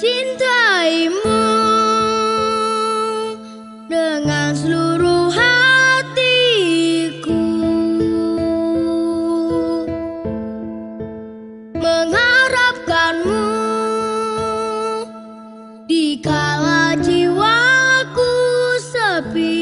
mencintaimu dengan seluruh hatiku. Mengharapkanmu di kala jiwaku sepi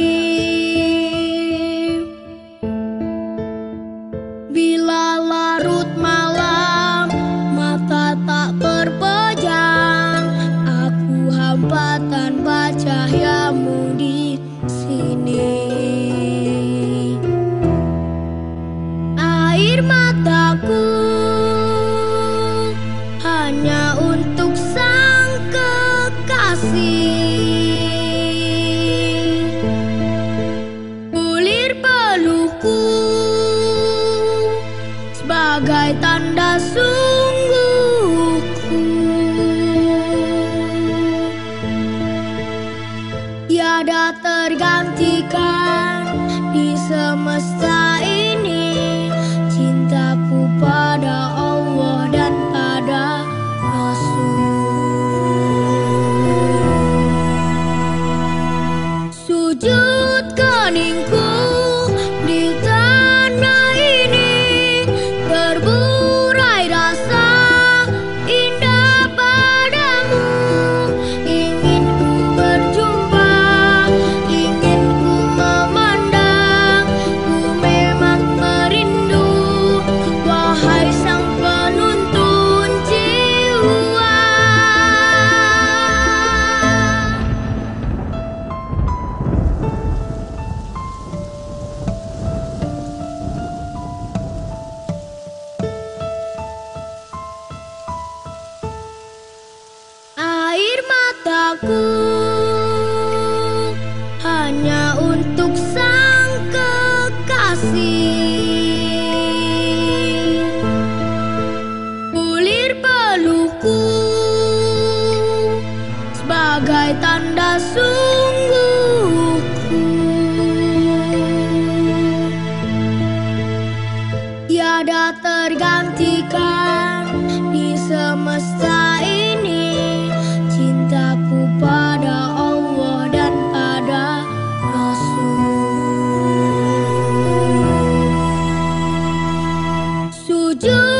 sebagai tanda sungguhku. Tiada tergantikan di semesta tanda sungguhku. Tiada tergantikan di semesta ini. Cintaku pada Allah dan pada Rasul. Sujud